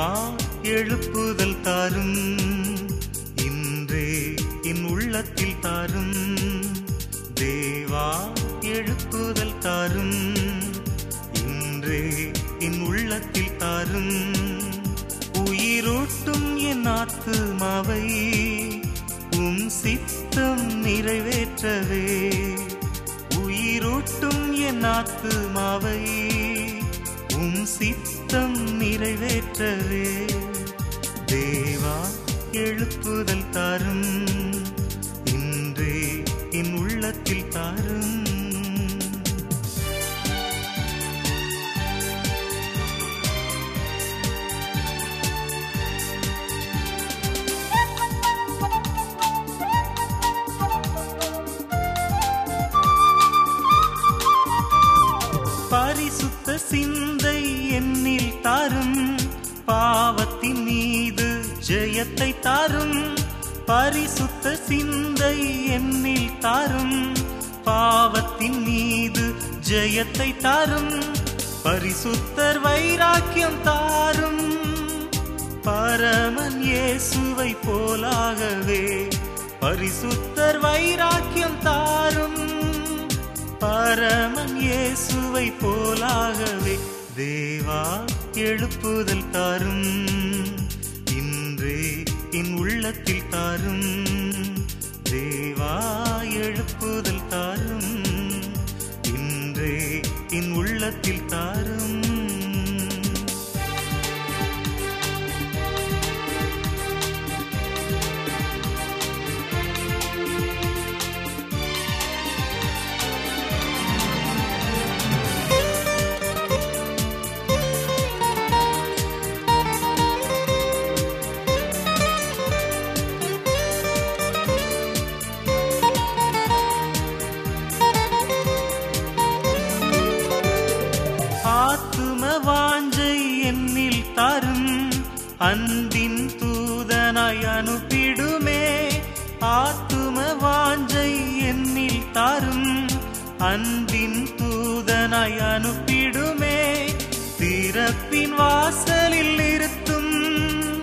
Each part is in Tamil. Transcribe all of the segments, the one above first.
வா எழுப்புதல் தாரும். இன்றே என் உள்ளத்தில் தாரும். தேவா எழுப்புதல் தாரும். இன்றே என் உள்ளத்தில் தாரும். உயிரூட்டும் என் ஆத்துமாவை. உம் சித்தம் நிறைவேற்றவே. உயிரூட்டும் என் ஆத்துமாவை. உம் சித்தம் நிறைவேற்றவே தேவா எழுப்புதல் தாரும். இன்றே என் உள்ளத்தில் தாரும். பரிசுத்த சிம் ஜெயத்தை தாரும். பரிசுத்த சிந்தை என்னில் தாரும். பாவத்தின் மீது ஜெயத்தை தாரும். பரிசுத்தர் வைராக்கியம் தாரும். பரமன் இயேசுவை போலாகவே பரிசுத்தர் வைராக்கியம் தாரும். பரமன் இயேசுவை போலாகவே தேவா எழுப்புதல் தாரும். உள்ளத்தில் தாரும். தேவா எழுப்புதல் தாரும். இன்றே என் உள்ளத்தில் தாரும். வாஞ்சை என்னில் தரும். அன்பின் தூதனாய் அனுப்பிடுமே. ஆத்தும வாஞ்சை என்னில் தரும். அன்பின் தூதனாய் அனுப்பிடுமே. திறப்பின் வாசலில் இருத்தும்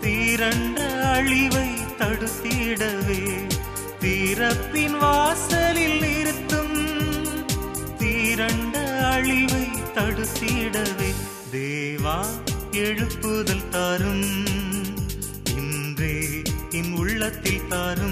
திரண்ட அழிவை தடுத்திடவே. திறப்பின் வாசலில் இருத்தும் திரண்ட அழிவை தடுத்திடவே தேவா எழுப்புதல் தாரும். இன்றே என் உள்ளத்தில் தாரும்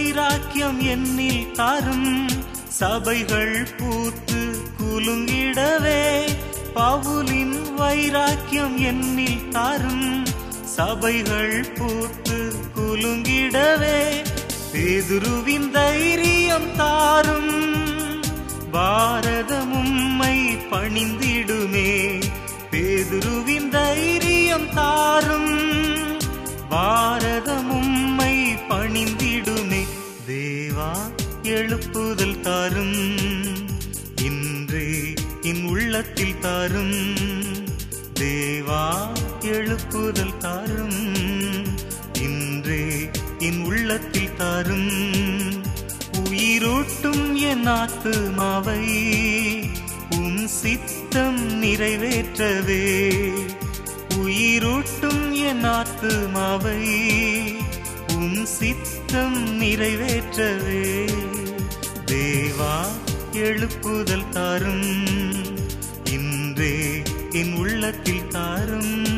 வைராக்கியம் என்னில் தாரும். சபைகள் பூத்து குலுங்கிடவே பவுலின் வைராக்கியம் என்னில் தாரும். சபைகள் பூத்து குலுங்கிடவே பேதுருவின் தைரியம் தாரும். பாரதமும்மை உம்மை எழுப்புதல் தாரும். இன்று என் உள்ளத்தில் தாரும். தேவா எழுப்புதல் தாரும். இன்று என் உள்ளத்தில் தாரும். உயிரூட்டும் என் ஆத்துமாவை. உம் சித்தம் நிறைவேற்றவே. உயிரூட்டும் என் ஆத்துமாவை. உம் சித்தம் நிறைவேற்றவே. தேவா எழுப்புதல் தாரும். இன்றே என் உள்ளத்தில் தாரும்.